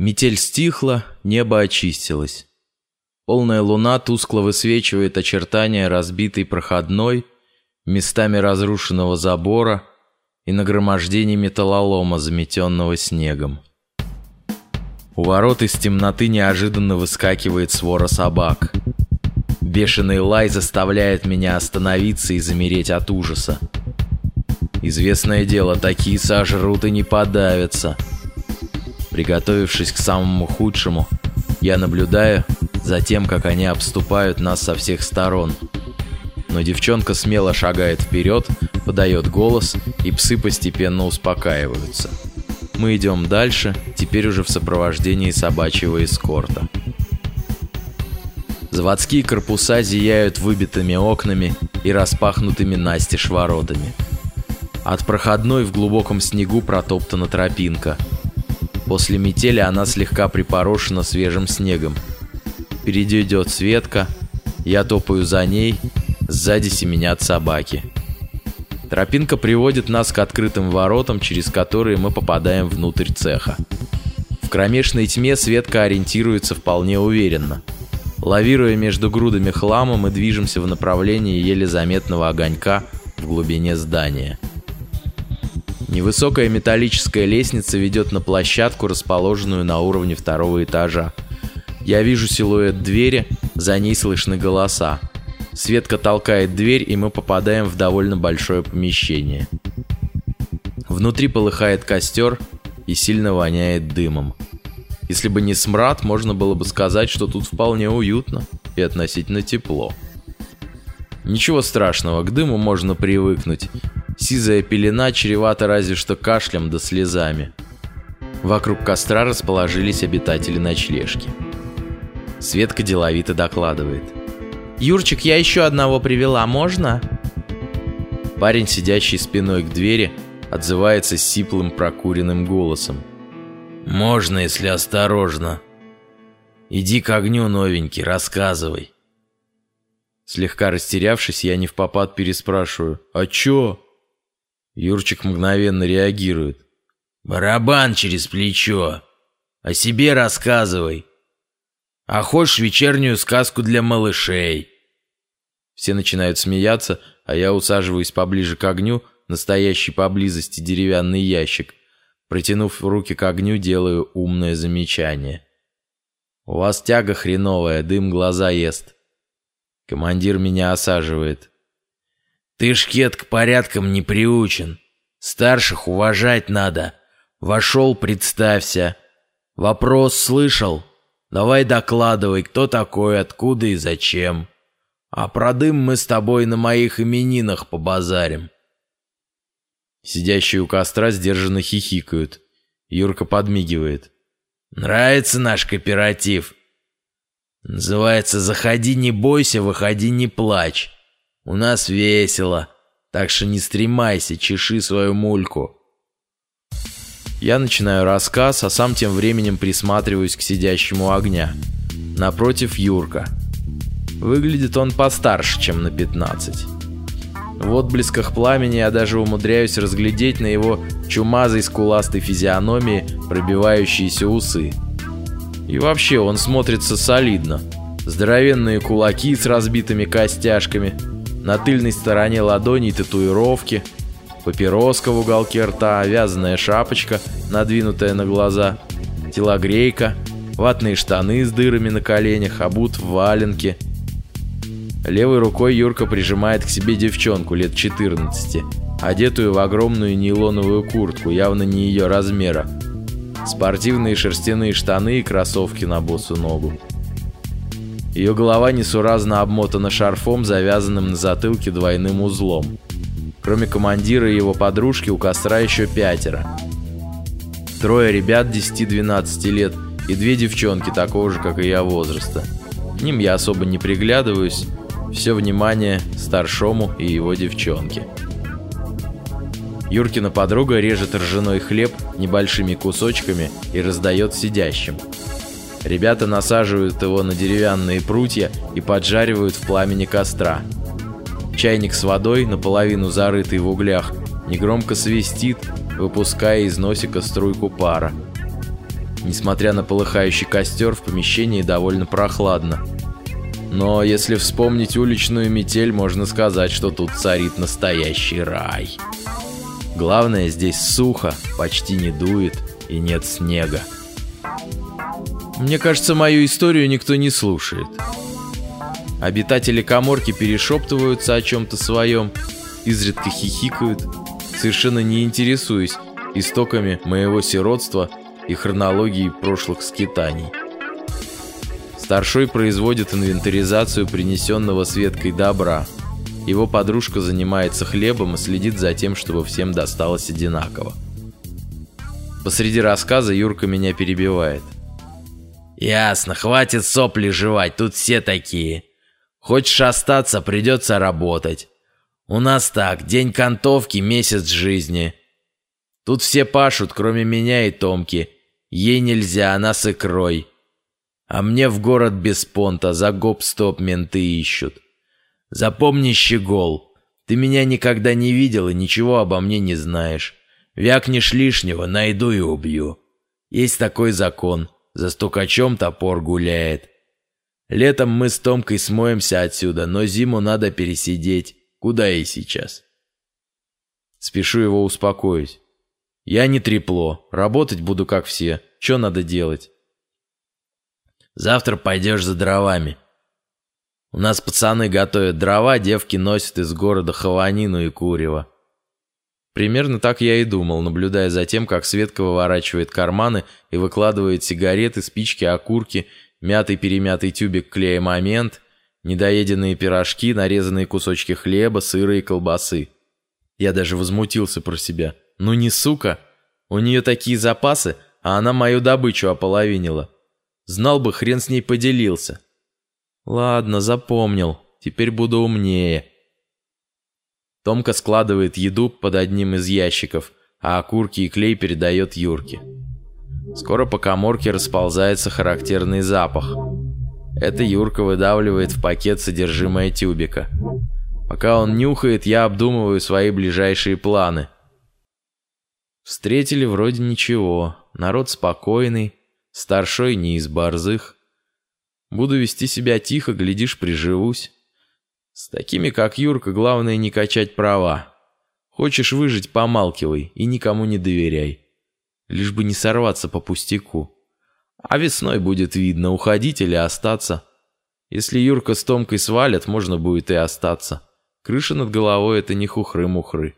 Метель стихла, небо очистилось. Полная луна тускло высвечивает очертания разбитой проходной, местами разрушенного забора и нагромождений металлолома, заметенного снегом. У ворот из темноты неожиданно выскакивает свора собак. Бешеный лай заставляет меня остановиться и замереть от ужаса. Известное дело, такие сожрут и не подавятся. Приготовившись к самому худшему, я наблюдаю за тем, как они обступают нас со всех сторон. Но девчонка смело шагает вперед, подает голос, и псы постепенно успокаиваются. Мы идем дальше, теперь уже в сопровождении собачьего эскорта. Заводские корпуса зияют выбитыми окнами и распахнутыми настежь воротами. От проходной в глубоком снегу протоптана тропинка. После метели она слегка припорошена свежим снегом. Впереди идет Светка, я топаю за ней, сзади семенят собаки. Тропинка приводит нас к открытым воротам, через которые мы попадаем внутрь цеха. В кромешной тьме Светка ориентируется вполне уверенно. Лавируя между грудами хлама, мы движемся в направлении еле заметного огонька в глубине здания. Невысокая металлическая лестница ведет на площадку, расположенную на уровне второго этажа. Я вижу силуэт двери, за ней слышны голоса. Светка толкает дверь, и мы попадаем в довольно большое помещение. Внутри полыхает костер и сильно воняет дымом. Если бы не смрад, можно было бы сказать, что тут вполне уютно и относительно тепло. Ничего страшного, к дыму можно привыкнуть, Сизая пелена чревата разве что кашлем да слезами. Вокруг костра расположились обитатели ночлежки. Светка деловито докладывает. «Юрчик, я еще одного привела, можно?» Парень, сидящий спиной к двери, отзывается сиплым прокуренным голосом. «Можно, если осторожно. Иди к огню, новенький, рассказывай». Слегка растерявшись, я не в попад переспрашиваю. «А чё?» Юрчик мгновенно реагирует. «Барабан через плечо. О себе рассказывай. А хочешь вечернюю сказку для малышей?» Все начинают смеяться, а я усаживаюсь поближе к огню, настоящий поблизости деревянный ящик. Протянув руки к огню, делаю умное замечание. «У вас тяга хреновая, дым глаза ест». Командир меня осаживает. Ты, шкет, к порядкам не приучен. Старших уважать надо. Вошел, представься. Вопрос слышал? Давай докладывай, кто такой, откуда и зачем. А про дым мы с тобой на моих именинах побазарим. Сидящие у костра сдержанно хихикают. Юрка подмигивает. Нравится наш кооператив? Называется «Заходи, не бойся, выходи, не плачь». У нас весело, так что не стремайся, чеши свою мульку. Я начинаю рассказ, а сам тем временем присматриваюсь к сидящему огня. Напротив Юрка. Выглядит он постарше, чем на 15. В отблесках пламени я даже умудряюсь разглядеть на его чумазой скуластой физиономии пробивающиеся усы. И вообще он смотрится солидно. Здоровенные кулаки с разбитыми костяшками – на тыльной стороне ладони татуировки, папироска в уголке рта, вязаная шапочка, надвинутая на глаза, телогрейка, ватные штаны с дырами на коленях, обут в валенке. Левой рукой Юрка прижимает к себе девчонку лет 14, одетую в огромную нейлоновую куртку, явно не ее размера, спортивные шерстяные штаны и кроссовки на босу ногу. Ее голова несуразно обмотана шарфом, завязанным на затылке двойным узлом. Кроме командира и его подружки у костра еще пятеро. Трое ребят 10-12 лет и две девчонки такого же, как и я, возраста. К ним я особо не приглядываюсь, все внимание старшому и его девчонке. Юркина подруга режет ржаной хлеб небольшими кусочками и раздает сидящим – Ребята насаживают его на деревянные прутья и поджаривают в пламени костра. Чайник с водой, наполовину зарытый в углях, негромко свистит, выпуская из носика струйку пара. Несмотря на полыхающий костер, в помещении довольно прохладно. Но если вспомнить уличную метель, можно сказать, что тут царит настоящий рай. Главное, здесь сухо, почти не дует и нет снега. Мне кажется, мою историю никто не слушает. Обитатели коморки перешептываются о чем-то своем, изредка хихикают, совершенно не интересуясь истоками моего сиротства и хронологией прошлых скитаний. Старшой производит инвентаризацию принесенного Светкой добра. Его подружка занимается хлебом и следит за тем, чтобы всем досталось одинаково. Посреди рассказа Юрка меня перебивает. «Ясно, хватит сопли жевать, тут все такие. Хочешь остаться, придется работать. У нас так, день кантовки, месяц жизни. Тут все пашут, кроме меня и Томки. Ей нельзя, она с икрой. А мне в город без понта, за гоп-стоп менты ищут. Запомни, щегол, ты меня никогда не видел и ничего обо мне не знаешь. Вякнешь лишнего, найду и убью. Есть такой закон, за стукачом топор гуляет. Летом мы с Томкой смоемся отсюда, но зиму надо пересидеть. Куда и сейчас? Спешу его успокоить. Я не трепло, работать буду как все. Что надо делать? Завтра пойдешь за дровами. У нас пацаны готовят дрова, девки носят из города хованину и курево. Примерно так я и думал, наблюдая за тем, как Светка выворачивает карманы и выкладывает сигареты, спички, окурки, мятый-перемятый тюбик клея «Момент», недоеденные пирожки, нарезанные кусочки хлеба, сыра и колбасы. Я даже возмутился про себя. Ну не сука! У нее такие запасы, а она мою добычу ополовинила. Знал бы, хрен с ней поделился. Ладно, запомнил. Теперь буду умнее. Томка складывает еду под одним из ящиков, а окурки и клей передает Юрке. Скоро по коморке расползается характерный запах. Это Юрка выдавливает в пакет содержимое тюбика. Пока он нюхает, я обдумываю свои ближайшие планы. Встретили вроде ничего. Народ спокойный, старшой не из борзых. Буду вести себя тихо, глядишь, приживусь. С такими, как Юрка, главное не качать права. Хочешь выжить, помалкивай и никому не доверяй. Лишь бы не сорваться по пустяку. А весной будет видно, уходить или остаться. Если Юрка с Томкой свалят, можно будет и остаться. Крыша над головой — это не хухры-мухры.